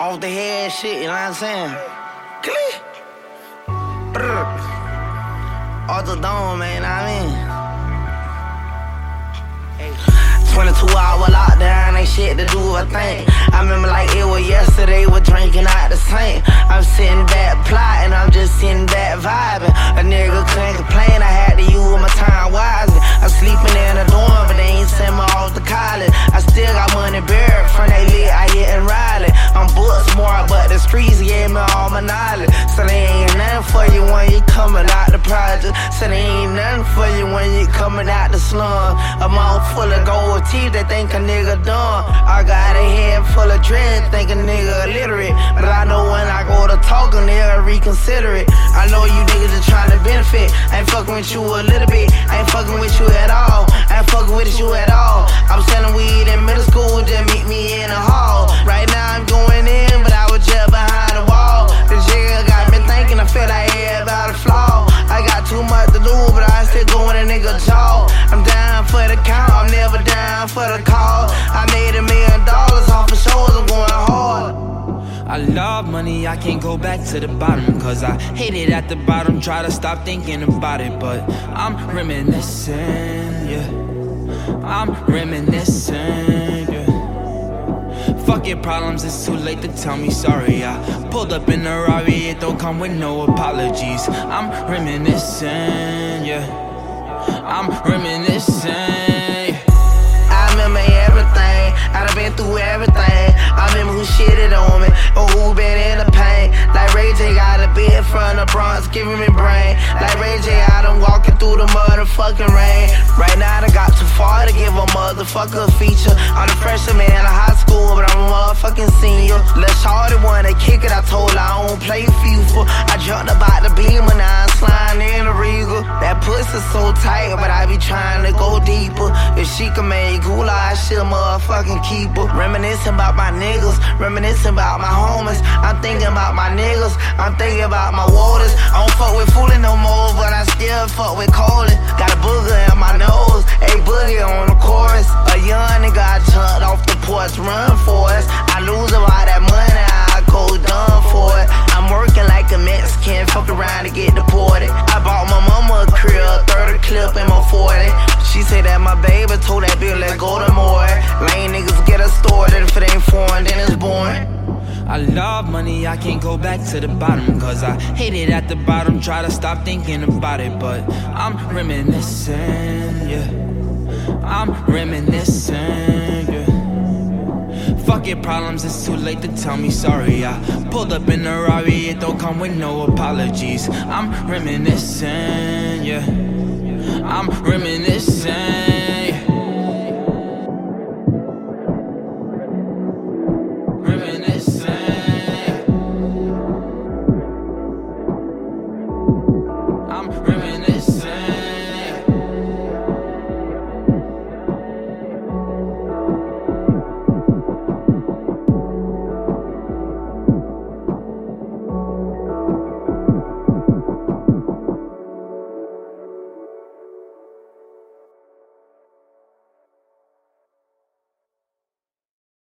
Off the head shit, you know what I'm saying? Click. Off the dome, man, I mean? 22 hour lockdown, ain't shit to do, I think. I remember like it was yesterday, we're drinking out the same. I'm sitting back plotting, I'm So they ain't nothing for you when you coming out the slum. A mouth full of gold teeth they think a nigga dumb. I got a head full of dread, think a nigga illiterate. But I know when I go to talking, they'll reconsider it. I know you niggas are trying to benefit. I ain't fucking with you a little bit. I ain't fucking with you at all. I ain't fucking with you at all. I'm selling weed in middle school, just meet me in the hall. Love money, I can't go back to the bottom Cause I hate it at the bottom, try to stop thinking about it But I'm reminiscing, yeah. I'm reminiscing, yeah. Fuck your problems, it's too late to tell me sorry I pulled up in a Rari, it don't come with no apologies. I'm reminiscing, yeah. I'm reminiscing the Bronx, giving me brain. Like Ray J, I done walking through the motherfucking rain. Right now, I got too far to give a motherfucker a feature. I'm a freshman pussy so tight, but I be trying to go deeper. If she can make goulash, she'll motherfucking keep her. Reminiscing about my niggas, reminiscing about my homies. I'm thinking about my niggas, I'm thinking about my waters. I don't fuck with fooling no more, but I still fuck with Colin. Got a booger in my nose, a boogie on the chorus. A young nigga I jumped off the porch, run for us. I lose a lot that money, I go dumb for it. I'm working like a Mexican, fuck around to get deported. Baby told that bitch let go to more. Lame niggas get a story, if it ain't foreign, then it's boring. I love money, I can't go back to the bottom Cause I hate it at the bottom, try to stop thinking about it But I'm reminiscing, yeah. I'm reminiscing, yeah. Fuck your problems, it's too late to tell me sorry. I pulled up in a Rari, it don't come with no apologies. I'm reminiscing, yeah. I'm reminiscing